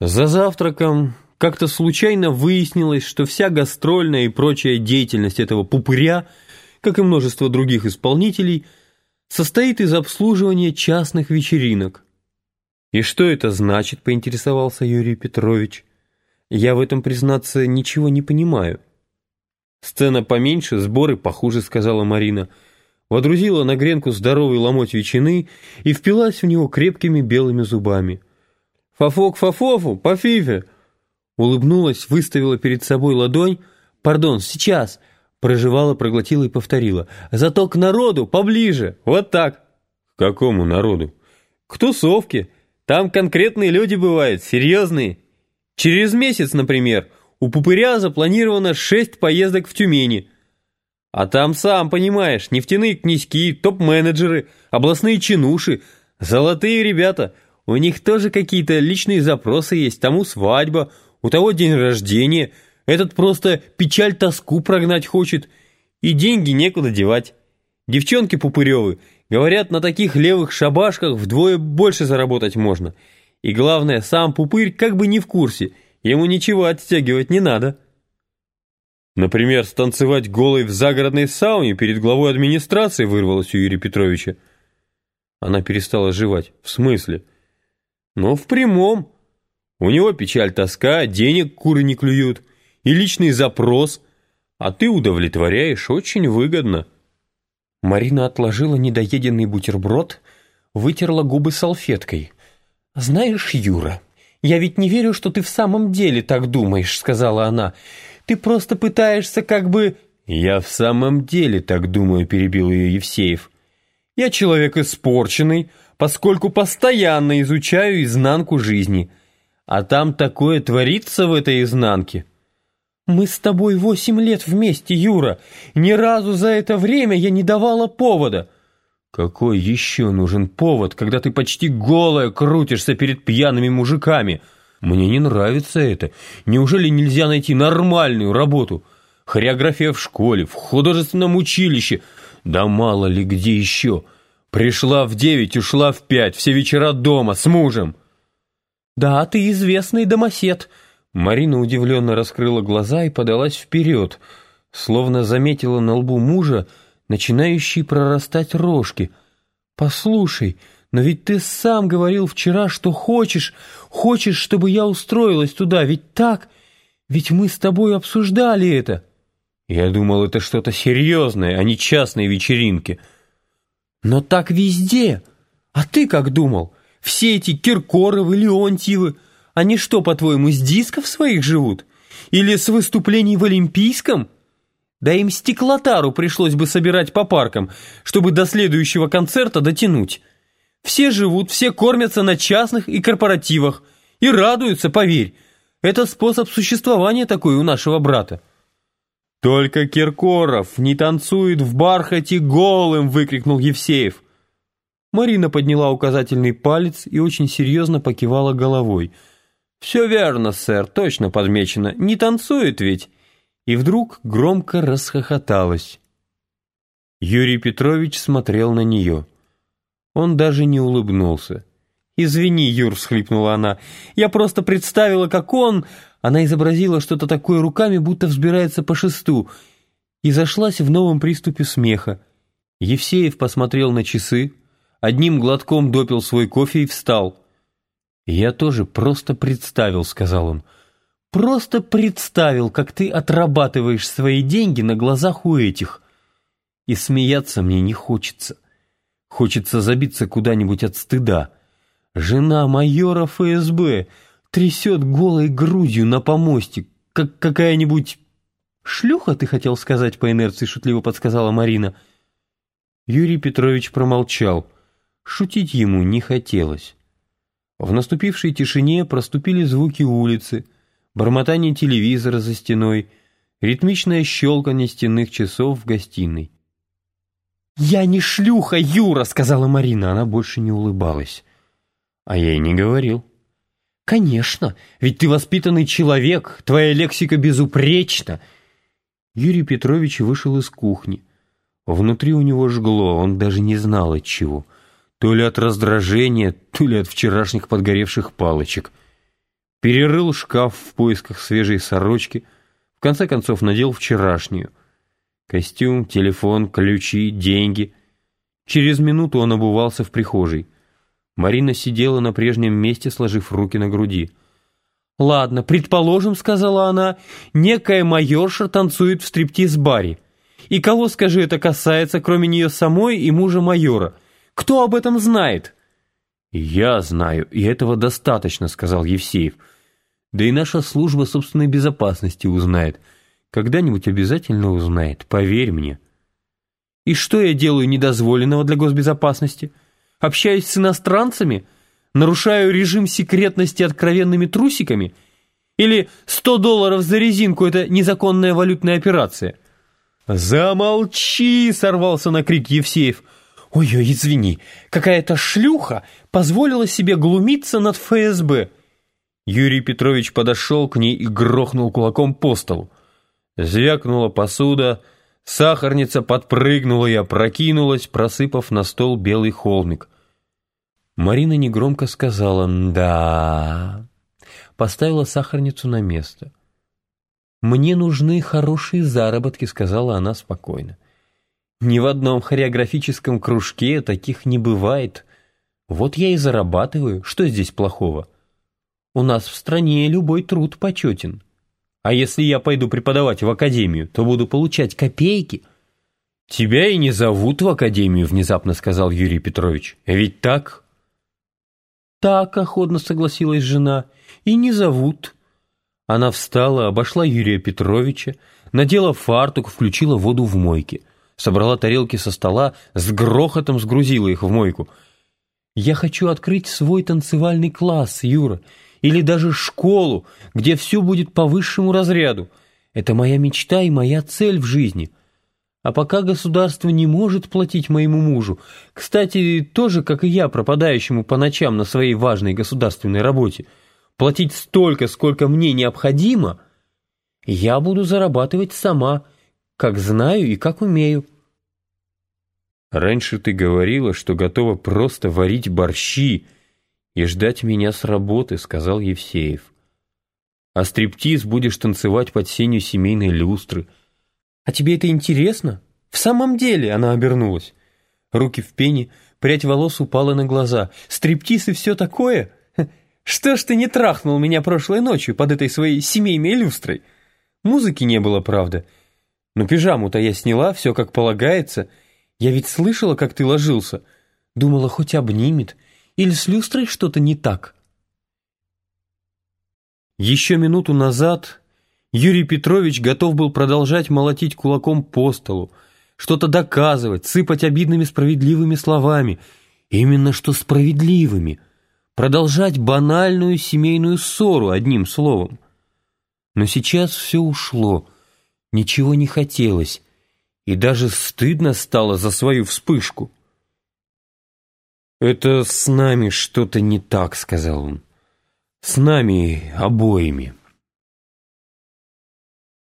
За завтраком как-то случайно выяснилось, что вся гастрольная и прочая деятельность этого пупыря, как и множество других исполнителей, состоит из обслуживания частных вечеринок. «И что это значит?» — поинтересовался Юрий Петрович. «Я в этом, признаться, ничего не понимаю». «Сцена поменьше, сборы похуже», — сказала Марина. Водрузила на гренку здоровый ломоть ветчины и впилась в него крепкими белыми зубами. «Фафок Фафофу, по фифе!» Улыбнулась, выставила перед собой ладонь. «Пардон, сейчас!» Проживала, проглотила и повторила. «Зато к народу поближе! Вот так!» «К какому народу?» «К тусовке! Там конкретные люди бывают, серьезные! Через месяц, например, у Пупыря запланировано шесть поездок в Тюмени. А там, сам понимаешь, нефтяные князьки, топ-менеджеры, областные чинуши, золотые ребята — у них тоже какие-то личные запросы есть. Тому свадьба, у того день рождения. Этот просто печаль-тоску прогнать хочет. И деньги некуда девать. Девчонки пупыревы, говорят, на таких левых шабашках вдвое больше заработать можно. И главное, сам пупырь как бы не в курсе. Ему ничего оттягивать не надо. Например, станцевать голой в загородной сауне перед главой администрации вырвалось у Юрия Петровича. Она перестала жевать. В смысле? Но в прямом. У него печаль тоска, денег куры не клюют, и личный запрос, а ты удовлетворяешь очень выгодно. Марина отложила недоеденный бутерброд, вытерла губы салфеткой. «Знаешь, Юра, я ведь не верю, что ты в самом деле так думаешь», — сказала она. «Ты просто пытаешься как бы...» «Я в самом деле так думаю», — перебил ее Евсеев. «Я человек испорченный, поскольку постоянно изучаю изнанку жизни. А там такое творится в этой изнанке. Мы с тобой восемь лет вместе, Юра. Ни разу за это время я не давала повода. Какой еще нужен повод, когда ты почти голая крутишься перед пьяными мужиками? Мне не нравится это. Неужели нельзя найти нормальную работу? Хореография в школе, в художественном училище. Да мало ли где еще. Пришла в девять, ушла в пять, все вечера дома, с мужем. Да, ты известный домосед. Марина удивленно раскрыла глаза и подалась вперед, словно заметила на лбу мужа начинающие прорастать рожки. Послушай, но ведь ты сам говорил вчера, что хочешь, хочешь, чтобы я устроилась туда, ведь так? Ведь мы с тобой обсуждали это. Я думал, это что-то серьезное, а не частные вечеринки. Но так везде. А ты как думал? Все эти Киркоровы, Леонтьевы, они что, по-твоему, с дисков своих живут? Или с выступлений в Олимпийском? Да им стеклотару пришлось бы собирать по паркам, чтобы до следующего концерта дотянуть. Все живут, все кормятся на частных и корпоративах. И радуются, поверь. Это способ существования такой у нашего брата. «Только Киркоров не танцует в бархате голым!» — выкрикнул Евсеев. Марина подняла указательный палец и очень серьезно покивала головой. «Все верно, сэр, точно подмечено. Не танцует ведь?» И вдруг громко расхохоталась. Юрий Петрович смотрел на нее. Он даже не улыбнулся. «Извини, Юр», — всхлипнула она, — «я просто представила, как он...» Она изобразила что-то такое руками, будто взбирается по шесту, и зашлась в новом приступе смеха. Евсеев посмотрел на часы, одним глотком допил свой кофе и встал. «Я тоже просто представил», — сказал он. «Просто представил, как ты отрабатываешь свои деньги на глазах у этих. И смеяться мне не хочется. Хочется забиться куда-нибудь от стыда. Жена майора ФСБ трясет голой грудью на помосте, как какая-нибудь... «Шлюха, ты хотел сказать по инерции?» — шутливо подсказала Марина. Юрий Петрович промолчал. Шутить ему не хотелось. В наступившей тишине проступили звуки улицы, бормотание телевизора за стеной, ритмичное щелканье стенных часов в гостиной. «Я не шлюха, Юра!» — сказала Марина. Она больше не улыбалась. «А я и не говорил». «Конечно, ведь ты воспитанный человек, твоя лексика безупречна!» Юрий Петрович вышел из кухни. Внутри у него жгло, он даже не знал от чего. То ли от раздражения, то ли от вчерашних подгоревших палочек. перерыл шкаф в поисках свежей сорочки, в конце концов надел вчерашнюю. Костюм, телефон, ключи, деньги. Через минуту он обувался в прихожей. Марина сидела на прежнем месте, сложив руки на груди. «Ладно, предположим, — сказала она, — некая майорша танцует в стриптиз-баре. И кого, скажи, это касается, кроме нее самой и мужа майора? Кто об этом знает?» «Я знаю, и этого достаточно», — сказал Евсеев. «Да и наша служба собственной безопасности узнает. Когда-нибудь обязательно узнает, поверь мне». «И что я делаю недозволенного для госбезопасности? Общаюсь с иностранцами? Нарушаю режим секретности откровенными трусиками? Или сто долларов за резинку — это незаконная валютная операция?» «Замолчи!» — сорвался на крик Евсеев. «Ой-ой, извини, какая-то шлюха позволила себе глумиться над ФСБ». Юрий Петрович подошел к ней и грохнул кулаком по столу. Звякнула посуда, сахарница подпрыгнула и опрокинулась, просыпав на стол белый холмик. Марина негромко сказала «да», поставила сахарницу на место. «Мне нужны хорошие заработки», — сказала она спокойно. Ни в одном хореографическом кружке таких не бывает. Вот я и зарабатываю. Что здесь плохого? У нас в стране любой труд почетен. А если я пойду преподавать в академию, то буду получать копейки. Тебя и не зовут в академию, внезапно сказал Юрий Петрович. Ведь так? Так, охотно согласилась жена. И не зовут. Она встала, обошла Юрия Петровича, надела фартук, включила воду в мойке — собрала тарелки со стола, с грохотом сгрузила их в мойку. «Я хочу открыть свой танцевальный класс, Юра, или даже школу, где все будет по высшему разряду. Это моя мечта и моя цель в жизни. А пока государство не может платить моему мужу, кстати, тоже, как и я, пропадающему по ночам на своей важной государственной работе, платить столько, сколько мне необходимо, я буду зарабатывать сама» как знаю и как умею». «Раньше ты говорила, что готова просто варить борщи и ждать меня с работы», — сказал Евсеев. «А стриптиз будешь танцевать под сенью семейной люстры». «А тебе это интересно?» «В самом деле!» — она обернулась. Руки в пене, прядь волос упала на глаза. «Стриптиз и все такое? Что ж ты не трахнул меня прошлой ночью под этой своей семейной люстрой? Музыки не было, правда». Но пижаму-то я сняла, все как полагается. Я ведь слышала, как ты ложился. Думала, хоть обнимет. Или с люстрой что-то не так. Еще минуту назад Юрий Петрович готов был продолжать молотить кулаком по столу, что-то доказывать, сыпать обидными справедливыми словами. Именно что справедливыми. Продолжать банальную семейную ссору одним словом. Но сейчас все ушло — Ничего не хотелось, и даже стыдно стало за свою вспышку. «Это с нами что-то не так», — сказал он. «С нами обоими».